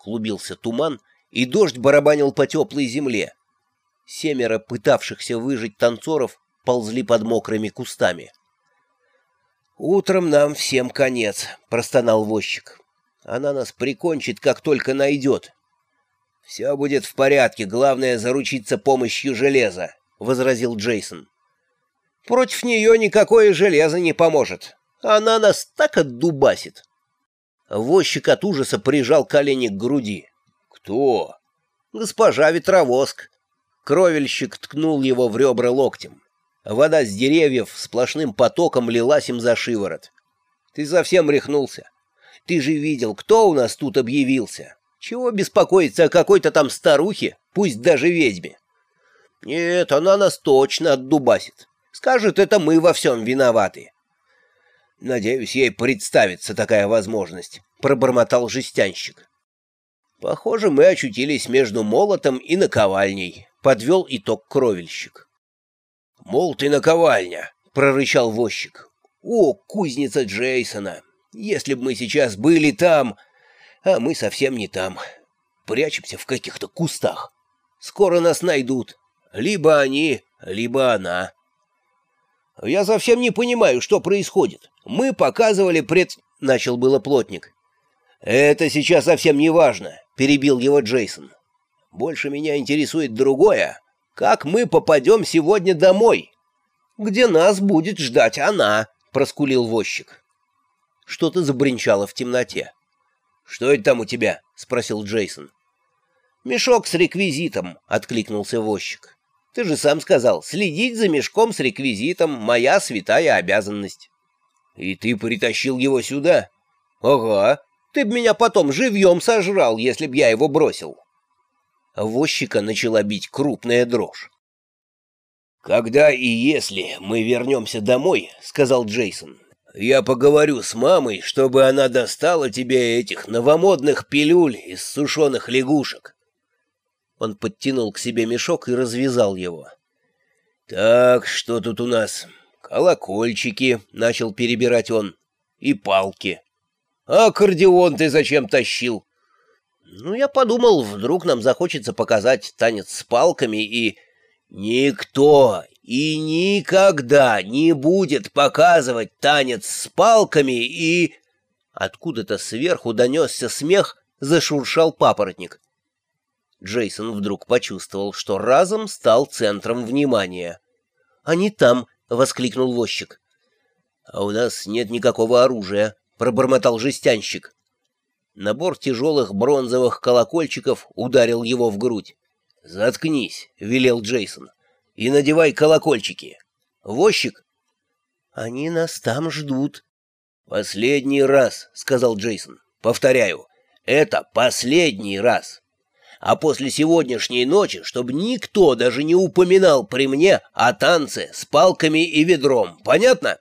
Клубился туман, и дождь барабанил по теплой земле. Семеро пытавшихся выжить танцоров ползли под мокрыми кустами. «Утром нам всем конец», — простонал возчик. «Она нас прикончит, как только найдет». «Все будет в порядке, главное — заручиться помощью железа», — возразил Джейсон. «Против нее никакое железо не поможет. Она нас так отдубасит». Возчик от ужаса прижал колени к груди. «Кто?» «Госпожа Ветровоск». Кровельщик ткнул его в ребра локтем. Вода с деревьев сплошным потоком лилась им за шиворот. «Ты совсем рехнулся. Ты же видел, кто у нас тут объявился. Чего беспокоиться о какой-то там старухе, пусть даже ведьме? Нет, она нас точно отдубасит. Скажет, это мы во всем виноваты. Надеюсь, ей представится такая возможность, пробормотал жестянщик. Похоже, мы очутились между молотом и наковальней, подвел итог кровельщик. Молот и наковальня, прорычал возчик. О, кузница Джейсона! Если бы мы сейчас были там, а мы совсем не там. Прячемся в каких-то кустах. Скоро нас найдут. Либо они, либо она. Я совсем не понимаю, что происходит. Мы показывали пред... Начал было плотник. Это сейчас совсем не важно, перебил его Джейсон. Больше меня интересует другое. Как мы попадем сегодня домой? Где нас будет ждать она, проскулил возчик. Что-то забринчало в темноте. «Что это там у тебя?» — спросил Джейсон. «Мешок с реквизитом», — откликнулся возчик. «Ты же сам сказал, следить за мешком с реквизитом — моя святая обязанность». «И ты притащил его сюда?» «Ага, ты б меня потом живьем сожрал, если б я его бросил». Возчика начала бить крупная дрожь. «Когда и если мы вернемся домой, — сказал Джейсон, я поговорю с мамой, чтобы она достала тебе этих новомодных пилюль из сушеных лягушек. Он подтянул к себе мешок и развязал его. «Так, что тут у нас? Колокольчики», — начал перебирать он, — «и палки. А аккордеон ты зачем тащил?» «Ну, я подумал, вдруг нам захочется показать танец с палками и...» «Никто и никогда не будет показывать танец с палками и...» Откуда-то сверху донесся смех, зашуршал папоротник. Джейсон вдруг почувствовал, что разом стал центром внимания. «Они там!» — воскликнул возчик. «А у нас нет никакого оружия», — пробормотал жестянщик. Набор тяжелых бронзовых колокольчиков ударил его в грудь. «Заткнись», — велел Джейсон и надевай колокольчики. Возчик? Они нас там ждут. Последний раз, сказал Джейсон. Повторяю, это последний раз. А после сегодняшней ночи, чтобы никто даже не упоминал при мне о танце с палками и ведром. Понятно?